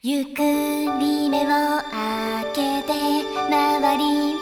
ゆっくり目を開けて周り